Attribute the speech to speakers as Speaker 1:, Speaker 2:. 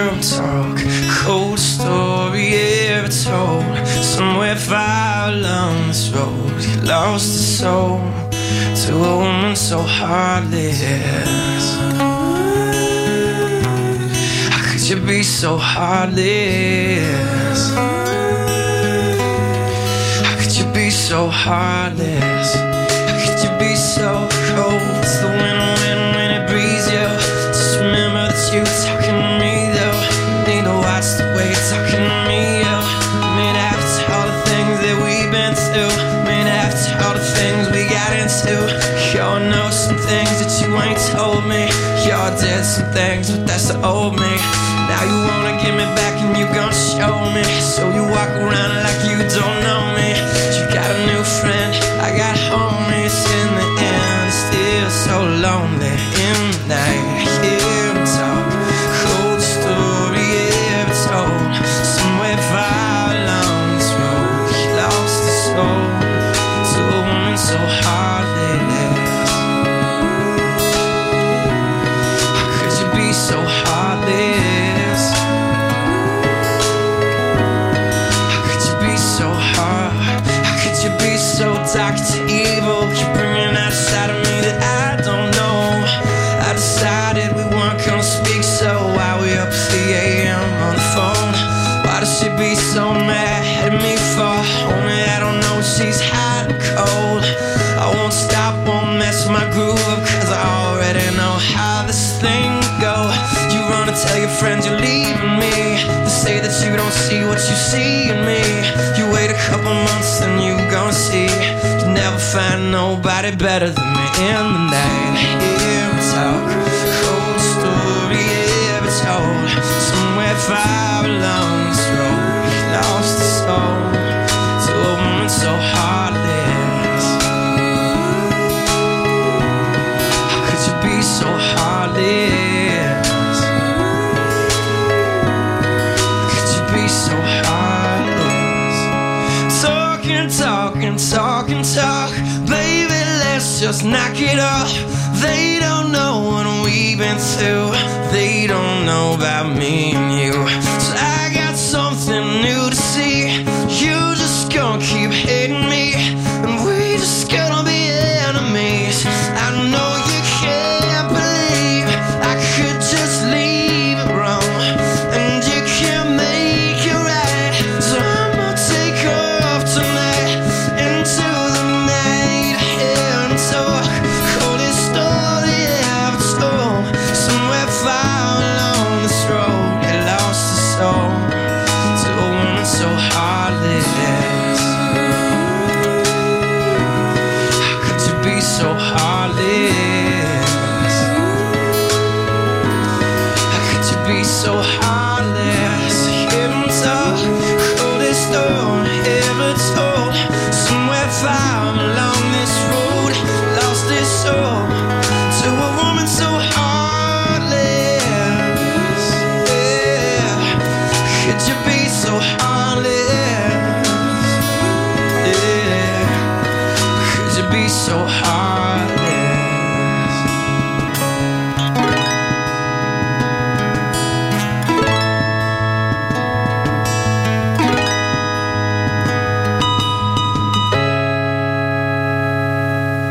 Speaker 1: room talk, cold story ever told. Somewhere far along this road, you lost a soul to a woman so heartless. How could you be so heartless? How could you be so heartless? We. Y'all know some things that you ain't told me. Y'all did some things, but that's the old me. Now you wanna give me back and you gon' show me. So you walk around like to evil? You're bringing a side of me that I don't know. I decided we weren't gonna speak, so why we up 3 a.m. on the phone? Why does she be so mad at me for? Homie, I don't know, she's hot and cold. I won't stop, won't mess my groove up, cause I already know how this thing go. You run and tell your friends you're leaving me. They say that you don't see what you see in me. You wait a couple months and you find nobody better than me in the night. Hear talk and talk, baby. Let's just knock it off. They don't know what we've been through. They don't know about me. Could you